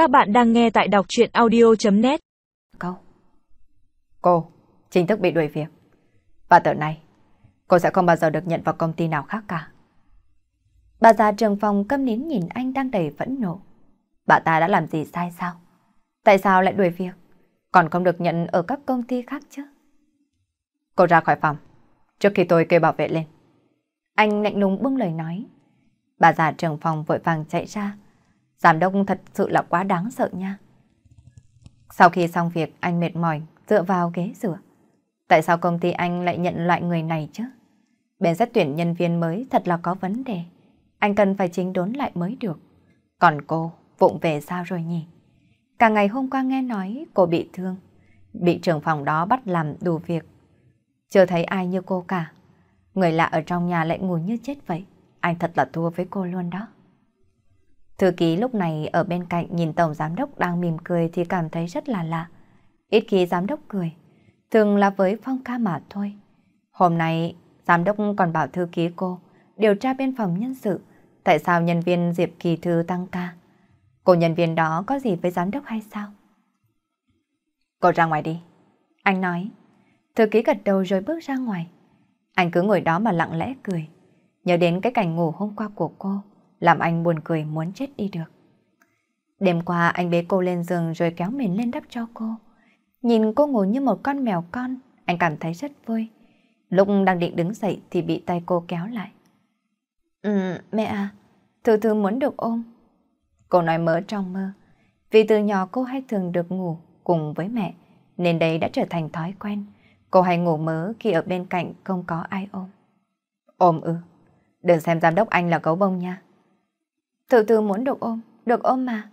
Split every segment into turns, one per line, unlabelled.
Các bạn đang nghe tại đọc chuyện audio.net
Câu Cô chính thức bị đuổi việc. Và từ nay, cô sẽ không bao giờ được nhận vào công ty nào khác cả. Bà già trường phòng câm nín nhìn anh đang đầy phẫn nộ. Bà ta đã làm gì sai sao? Tại sao lại đuổi việc? Còn không được nhận ở các công ty khác chứ? Cô ra khỏi phòng, trước khi tôi kêu bảo vệ lên. Anh lạnh lùng bưng lời nói. Bà già trường phòng vội vàng chạy ra. Giám đốc thật sự là quá đáng sợ nha. Sau khi xong việc, anh mệt mỏi, dựa vào ghế rửa. Tại sao công ty anh lại nhận loại người này chứ? Bên xét tuyển nhân viên mới thật là có vấn đề. Anh cần phải chính đốn lại mới được. Còn cô, vụng về sao rồi nhỉ? Cả ngày hôm qua nghe nói cô bị thương. Bị trưởng phòng đó bắt làm đủ việc. Chưa thấy ai như cô cả. Người lạ ở trong nhà lại ngủ như chết vậy. Anh thật là thua với cô luôn đó. Thư ký lúc này ở bên cạnh nhìn tổng giám đốc đang mỉm cười thì cảm thấy rất là lạ. Ít khi giám đốc cười, thường là với phong ca mà thôi. Hôm nay, giám đốc còn bảo thư ký cô điều tra bên phòng nhân sự tại sao nhân viên Diệp Kỳ Thư tăng ca. Cô nhân viên đó có gì với giám đốc hay sao? Cô ra ngoài đi. Anh nói. Thư ký gật đầu rồi bước ra ngoài. Anh cứ ngồi đó mà lặng lẽ cười. Nhớ đến cái cảnh ngủ hôm qua của cô, làm anh buồn cười muốn chết đi được. Đêm qua anh bế cô lên giường rồi kéo mình lên đắp cho cô. Nhìn cô ngủ như một con mèo con, anh cảm thấy rất vui. Lúc đang định đứng dậy thì bị tay cô kéo lại. Ừ, mẹ à, Thư Thư muốn được ôm. Cô nói mơ trong mơ. Vì từ nhỏ cô hay thường được ngủ cùng với mẹ, nên đây đã trở thành thói quen. Cô hay ngủ mớ khi ở bên cạnh không có ai ôm. Ôm ư? Đừng xem giám đốc anh là gấu bông nha thử từ muốn được ôm, được ôm mà.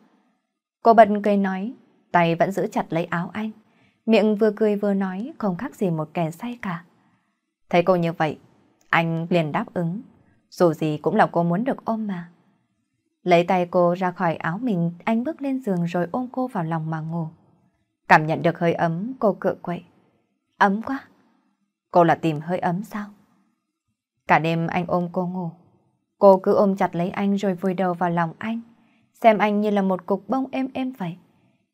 Cô bật cười nói, tay vẫn giữ chặt lấy áo anh. Miệng vừa cười vừa nói không khác gì một kẻ say cả. Thấy cô như vậy, anh liền đáp ứng. Dù gì cũng là cô muốn được ôm mà. Lấy tay cô ra khỏi áo mình, anh bước lên giường rồi ôm cô vào lòng mà ngủ. Cảm nhận được hơi ấm, cô cựa quậy. Ấm quá. Cô là tìm hơi ấm sao? Cả đêm anh ôm cô ngủ. Cô cứ ôm chặt lấy anh rồi vùi đầu vào lòng anh. Xem anh như là một cục bông êm êm vậy.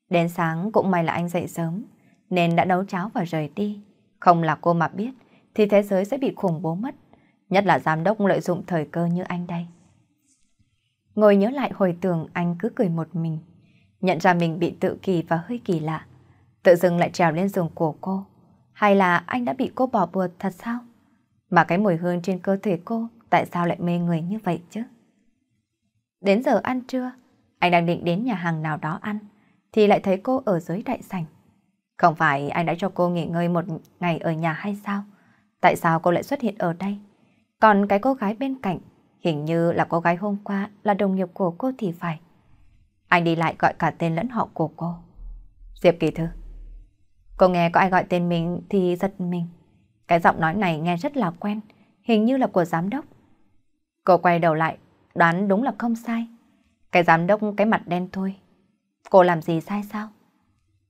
Đến sáng cũng may là anh dậy sớm, nên đã nấu cháo và rời đi. Không là cô mà biết, thì thế giới sẽ bị khủng bố mất. Nhất là giám đốc lợi dụng thời cơ như anh đây. Ngồi nhớ lại hồi tưởng anh cứ cười một mình. Nhận ra mình bị tự kỳ và hơi kỳ lạ. Tự dưng lại trèo lên giường của cô. Hay là anh đã bị cô bỏ bùa thật sao? Mà cái mùi hương trên cơ thể cô tại sao lại mê người như vậy chứ? Đến giờ ăn trưa, anh đang định đến nhà hàng nào đó ăn, thì lại thấy cô ở dưới đại sảnh. Không phải anh đã cho cô nghỉ ngơi một ngày ở nhà hay sao? Tại sao cô lại xuất hiện ở đây? Còn cái cô gái bên cạnh, hình như là cô gái hôm qua là đồng nghiệp của cô thì phải. Anh đi lại gọi cả tên lẫn họ của cô. Diệp Kỳ Thư. Cô nghe có ai gọi tên mình thì giật mình. Cái giọng nói này nghe rất là quen, hình như là của giám đốc. Cô quay đầu lại, đoán đúng là không sai. Cái giám đốc cái mặt đen thôi. Cô làm gì sai sao?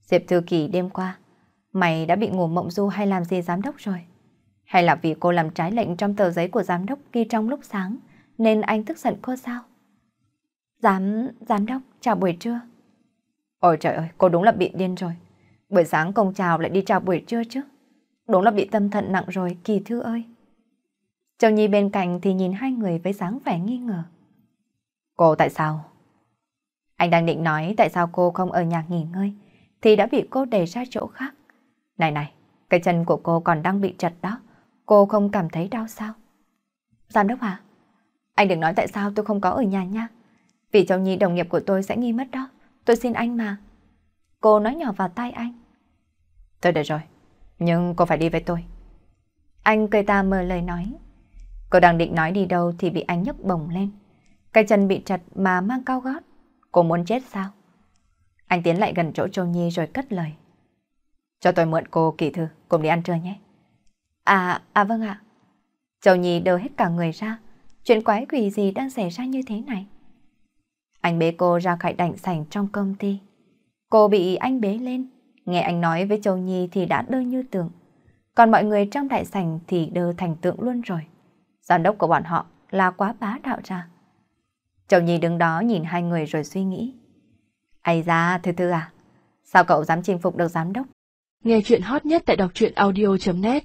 Diệp Thư Kỳ đêm qua, mày đã bị ngủ mộng du hay làm gì giám đốc rồi? Hay là vì cô làm trái lệnh trong tờ giấy của giám đốc ghi trong lúc sáng, nên anh tức giận cô sao? Giám, giám đốc, chào buổi trưa. Ôi trời ơi, cô đúng là bị điên rồi. Buổi sáng công chào lại đi chào buổi trưa chứ. Đúng là bị tâm thận nặng rồi, Kỳ Thư ơi. Châu Nhi bên cạnh thì nhìn hai người với dáng vẻ nghi ngờ. Cô tại sao? Anh đang định nói tại sao cô không ở nhà nghỉ ngơi, thì đã bị cô đẩy ra chỗ khác. Này này, cái chân của cô còn đang bị chật đó, cô không cảm thấy đau sao? Giám đốc à? Anh đừng nói tại sao tôi không có ở nhà nha. Vì Châu Nhi đồng nghiệp của tôi sẽ nghi mất đó, tôi xin anh mà. Cô nói nhỏ vào tay anh. Tôi được rồi, nhưng cô phải đi với tôi. Anh cười ta mờ lời nói. Cô đang định nói đi đâu thì bị anh nhấc bổng lên. Cái chân bị chặt mà mang cao gót. Cô muốn chết sao? Anh tiến lại gần chỗ Châu Nhi rồi cất lời. Cho tôi mượn cô kỳ thư, cùng đi ăn trưa nhé. À, à vâng ạ. Châu Nhi đờ hết cả người ra. Chuyện quái quỷ gì đang xảy ra như thế này? Anh bế cô ra khỏi đảnh sảnh trong công ty. Cô bị anh bế lên. Nghe anh nói với Châu Nhi thì đã đơ như tượng. Còn mọi người trong đại sảnh thì đơ thành tượng luôn rồi. Giám đốc của bọn họ là quá bá đạo ra. Châu Nhi đứng đó nhìn hai người rồi suy nghĩ. Ây da, Thư Thư à, sao cậu dám chinh phục được giám đốc?
Nghe chuyện hot nhất tại đọc truyện audio.net